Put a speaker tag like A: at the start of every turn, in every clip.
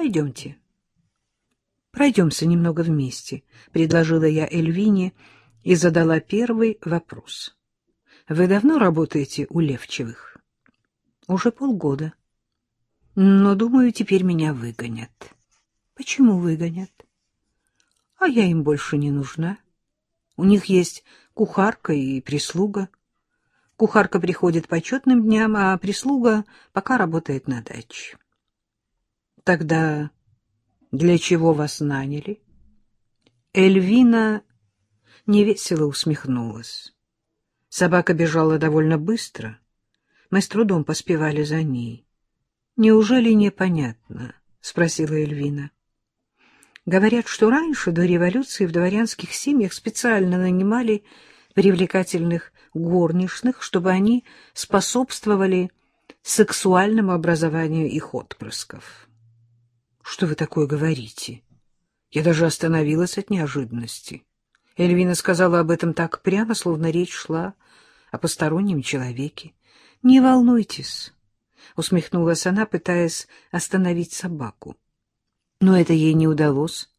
A: Пойдемте. Пройдемся немного вместе, — предложила я Эльвине и задала первый вопрос. Вы давно работаете у Левчевых? Уже полгода. Но, думаю, теперь меня выгонят. Почему выгонят? А я им больше не нужна. У них есть кухарка и прислуга. Кухарка приходит по четным дням, а прислуга пока работает на даче. Тогда для чего вас наняли? Эльвина невесело усмехнулась. Собака бежала довольно быстро. Мы с трудом поспевали за ней. «Неужели непонятно?» — спросила Эльвина. Говорят, что раньше, до революции, в дворянских семьях специально нанимали привлекательных горничных, чтобы они способствовали сексуальному образованию их отпрысков. Что вы такое говорите? Я даже остановилась от неожиданности. Эльвина сказала об этом так прямо, словно речь шла о постороннем человеке. — Не волнуйтесь, — усмехнулась она, пытаясь остановить собаку. Но это ей не удалось.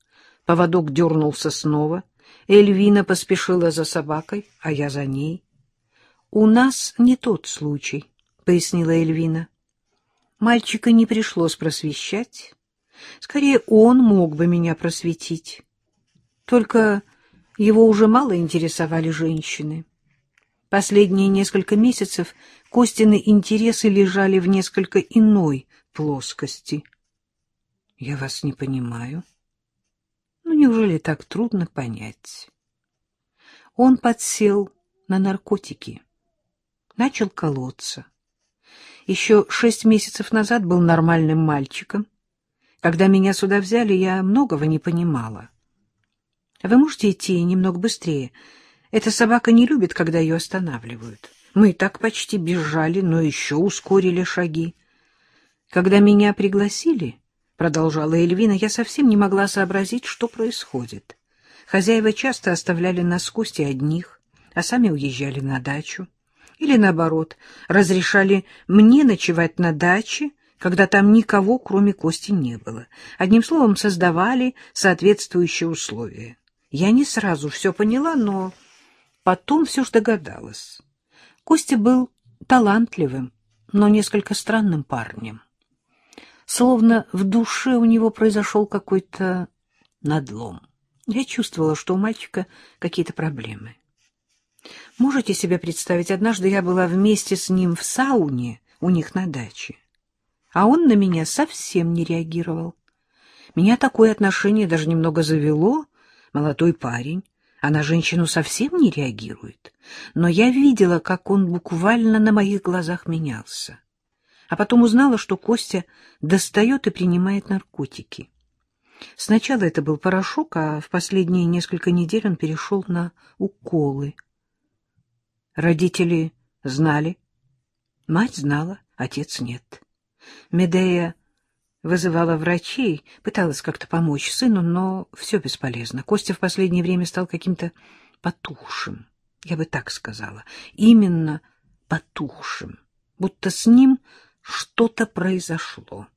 A: Поводок дернулся снова. Эльвина поспешила за собакой, а я за ней. — У нас не тот случай, — пояснила Эльвина. Мальчика не пришлось просвещать. Скорее, он мог бы меня просветить. Только его уже мало интересовали женщины. Последние несколько месяцев Костины интересы лежали в несколько иной плоскости. Я вас не понимаю. Ну, неужели так трудно понять? Он подсел на наркотики, начал колоться. Еще шесть месяцев назад был нормальным мальчиком, когда меня сюда взяли, я многого не понимала. Вы можете идти немного быстрее? Эта собака не любит, когда ее останавливают. Мы и так почти бежали, но еще ускорили шаги. Когда меня пригласили, — продолжала Эльвина, — я совсем не могла сообразить, что происходит. Хозяева часто оставляли нас с Костей одних, а сами уезжали на дачу. Или, наоборот, разрешали мне ночевать на даче, когда там никого, кроме Кости, не было. Одним словом, создавали соответствующие условия. Я не сразу все поняла, но потом все ж догадалась. Костя был талантливым, но несколько странным парнем. Словно в душе у него произошел какой-то надлом. Я чувствовала, что у мальчика какие-то проблемы. Можете себе представить, однажды я была вместе с ним в сауне у них на даче а он на меня совсем не реагировал. Меня такое отношение даже немного завело. Молодой парень, а на женщину совсем не реагирует. Но я видела, как он буквально на моих глазах менялся. А потом узнала, что Костя достает и принимает наркотики. Сначала это был порошок, а в последние несколько недель он перешел на уколы. Родители знали. Мать знала, отец нет. Медея вызывала врачей, пыталась как-то помочь сыну, но все бесполезно. Костя в последнее время стал каким-то потухшим, я бы так сказала. Именно потухшим, будто с ним что-то произошло.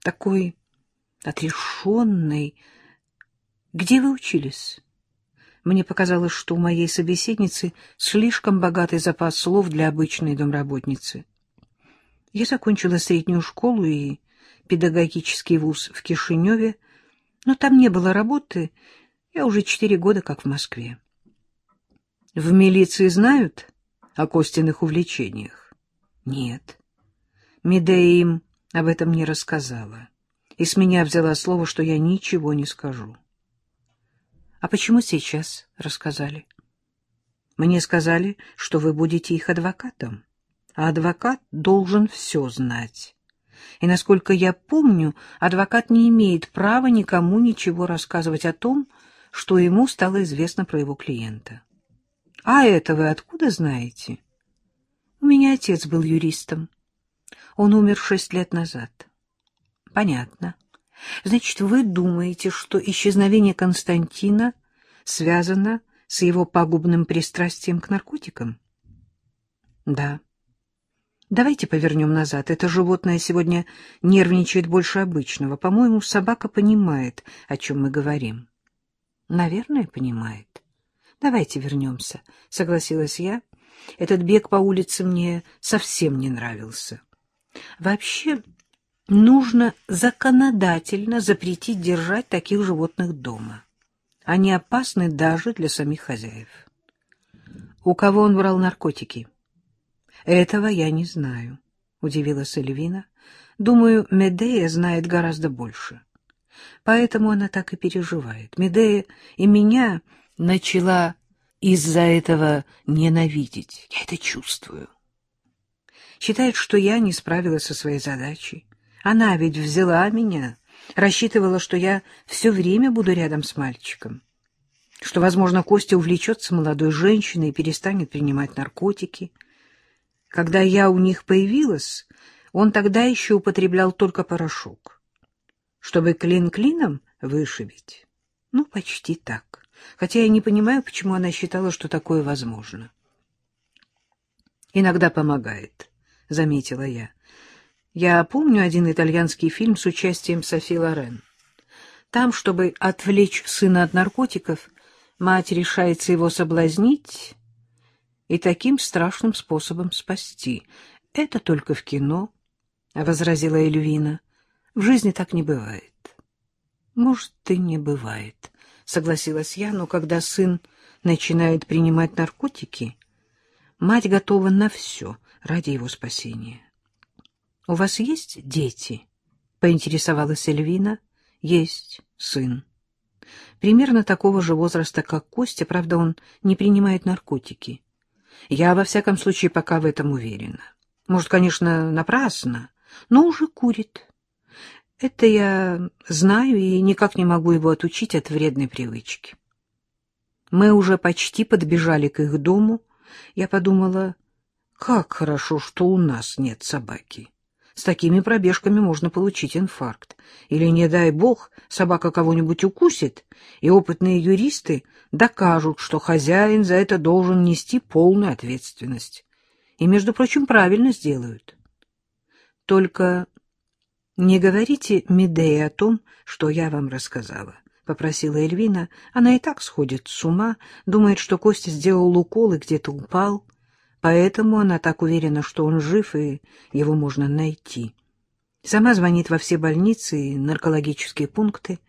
A: Такой отрешенный. Где вы учились? Мне показалось, что у моей собеседницы слишком богатый запас слов для обычной домработницы. Я закончила среднюю школу и педагогический вуз в Кишиневе, но там не было работы, я уже четыре года как в Москве. В милиции знают о Костиных увлечениях? Нет. Медея им об этом не рассказала, и с меня взяла слово, что я ничего не скажу. А почему сейчас рассказали? Мне сказали, что вы будете их адвокатом а адвокат должен все знать. И, насколько я помню, адвокат не имеет права никому ничего рассказывать о том, что ему стало известно про его клиента. А это вы откуда знаете? У меня отец был юристом. Он умер шесть лет назад. Понятно. Значит, вы думаете, что исчезновение Константина связано с его пагубным пристрастием к наркотикам? Да. Давайте повернем назад. Это животное сегодня нервничает больше обычного. По-моему, собака понимает, о чем мы говорим. Наверное, понимает. Давайте вернемся, согласилась я. Этот бег по улице мне совсем не нравился. Вообще, нужно законодательно запретить держать таких животных дома. Они опасны даже для самих хозяев. У кого он брал наркотики? Этого я не знаю, удивилась Эльвина. Думаю, Медея знает гораздо больше. Поэтому она так и переживает. Медея и меня начала из-за этого ненавидеть. Я это чувствую. Считает, что я не справилась со своей задачей. Она ведь взяла меня, рассчитывала, что я все время буду рядом с мальчиком, что, возможно, Костя увлечется молодой женщиной и перестанет принимать наркотики. Когда я у них появилась, он тогда еще употреблял только порошок. Чтобы клин клином вышибить? Ну, почти так. Хотя я не понимаю, почему она считала, что такое возможно. Иногда помогает, — заметила я. Я помню один итальянский фильм с участием Софи Лорен. Там, чтобы отвлечь сына от наркотиков, мать решается его соблазнить и таким страшным способом спасти. Это только в кино, — возразила Эльвина. В жизни так не бывает. Может, и не бывает, — согласилась я, но когда сын начинает принимать наркотики, мать готова на все ради его спасения. — У вас есть дети? — поинтересовалась Эльвина. — Есть сын. Примерно такого же возраста, как Костя, правда, он не принимает наркотики. Я, во всяком случае, пока в этом уверена. Может, конечно, напрасно, но уже курит. Это я знаю и никак не могу его отучить от вредной привычки. Мы уже почти подбежали к их дому. Я подумала, как хорошо, что у нас нет собаки. С такими пробежками можно получить инфаркт. Или, не дай бог, собака кого-нибудь укусит, и опытные юристы докажут, что хозяин за это должен нести полную ответственность. И, между прочим, правильно сделают. Только не говорите Медее о том, что я вам рассказала. — попросила Эльвина. Она и так сходит с ума, думает, что Костя сделал укол и где-то упал. Поэтому она так уверена, что он жив, и его можно найти. Сама звонит во все больницы и наркологические пункты.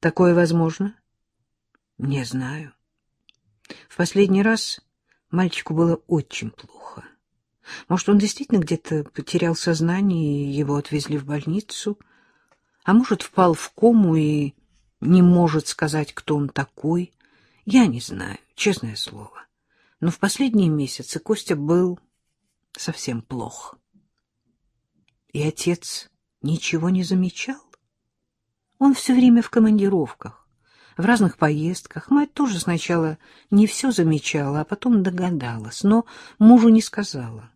A: Такое возможно? Не знаю. В последний раз мальчику было очень плохо. Может, он действительно где-то потерял сознание, и его отвезли в больницу, а может, впал в кому и не может сказать, кто он такой. Я не знаю, честное слово. Но в последние месяцы Костя был совсем плох. И отец ничего не замечал. Он все время в командировках, в разных поездках. Мать тоже сначала не все замечала, а потом догадалась, но мужу не сказала.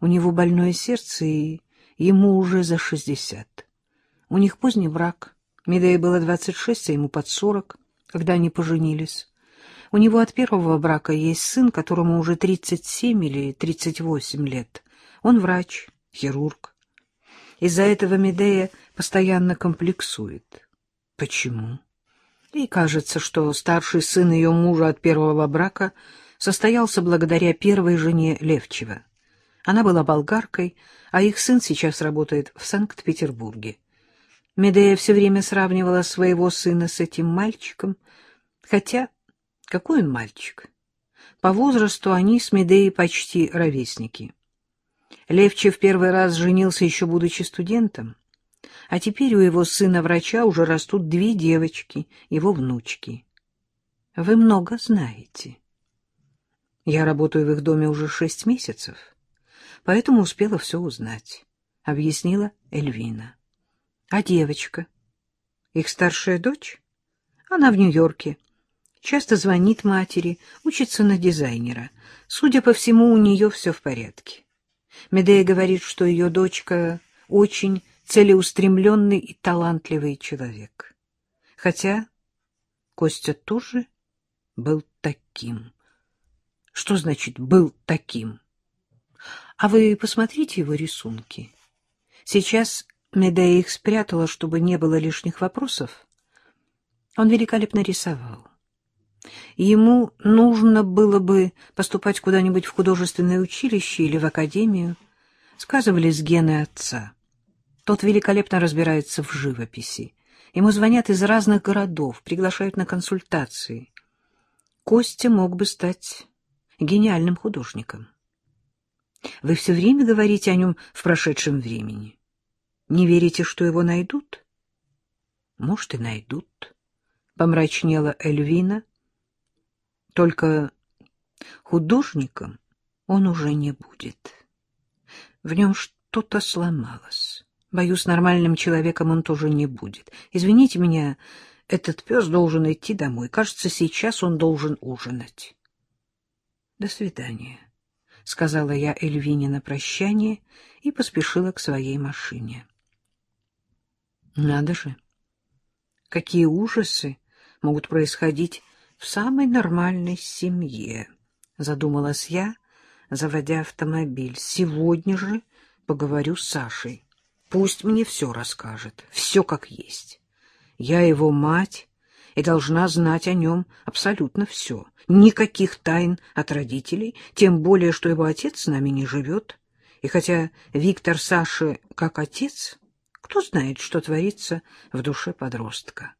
A: У него больное сердце, и ему уже за шестьдесят. У них поздний брак. Медее было двадцать шесть, а ему под сорок, когда они поженились. У него от первого брака есть сын, которому уже 37 или 38 лет. Он врач, хирург. Из-за этого Медея постоянно комплексует. Почему? И кажется, что старший сын ее мужа от первого брака состоялся благодаря первой жене Левчева. Она была болгаркой, а их сын сейчас работает в Санкт-Петербурге. Медея все время сравнивала своего сына с этим мальчиком, хотя какой он мальчик? По возрасту они с Медеей почти ровесники. Левчев первый раз женился еще будучи студентом, а теперь у его сына-врача уже растут две девочки, его внучки. Вы много знаете. Я работаю в их доме уже шесть месяцев, поэтому успела все узнать, — объяснила Эльвина. А девочка? Их старшая дочь? Она в Нью-Йорке. Часто звонит матери, учится на дизайнера. Судя по всему, у нее все в порядке. Медея говорит, что ее дочка очень целеустремленный и талантливый человек. Хотя Костя тоже был таким. Что значит «был таким»? А вы посмотрите его рисунки. Сейчас Медея их спрятала, чтобы не было лишних вопросов. Он великолепно рисовал. Ему нужно было бы поступать куда-нибудь в художественное училище или в академию. Сказывались гены отца. Тот великолепно разбирается в живописи. Ему звонят из разных городов, приглашают на консультации. Костя мог бы стать гениальным художником. Вы все время говорите о нем в прошедшем времени. Не верите, что его найдут? Может, и найдут, — помрачнела Эльвина. Только художником он уже не будет. В нем что-то сломалось. Боюсь, нормальным человеком он тоже не будет. Извините меня, этот пес должен идти домой. Кажется, сейчас он должен ужинать. До свидания, — сказала я Эльвине на прощание и поспешила к своей машине. Надо же, какие ужасы могут происходить в самой нормальной семье, задумалась я, заводя автомобиль. Сегодня же поговорю с Сашей. Пусть мне все расскажет, все как есть. Я его мать и должна знать о нем абсолютно все. Никаких тайн от родителей, тем более, что его отец с нами не живет. И хотя Виктор Саши как отец, кто знает, что творится в душе подростка.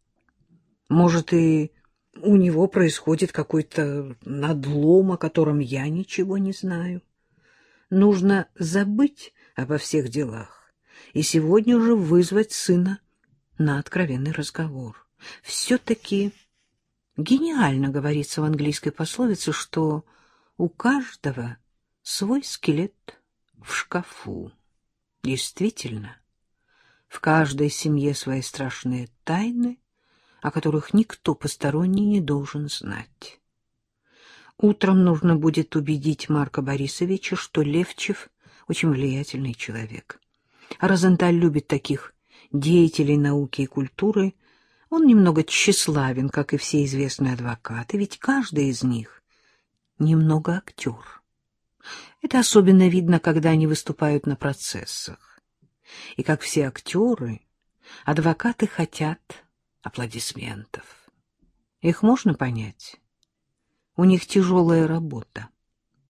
A: Может, и у него происходит какой-то надлом, о котором я ничего не знаю. Нужно забыть обо всех делах и сегодня же вызвать сына на откровенный разговор. Все-таки гениально говорится в английской пословице, что у каждого свой скелет в шкафу. Действительно, в каждой семье свои страшные тайны, о которых никто посторонний не должен знать. Утром нужно будет убедить Марка Борисовича, что Левчев очень влиятельный человек. Розенталь любит таких деятелей науки и культуры. Он немного тщеславен, как и все известные адвокаты, ведь каждый из них немного актер. Это особенно видно, когда они выступают на процессах. И, как все актеры, адвокаты хотят аплодисментов. Их можно понять. У них тяжелая работа.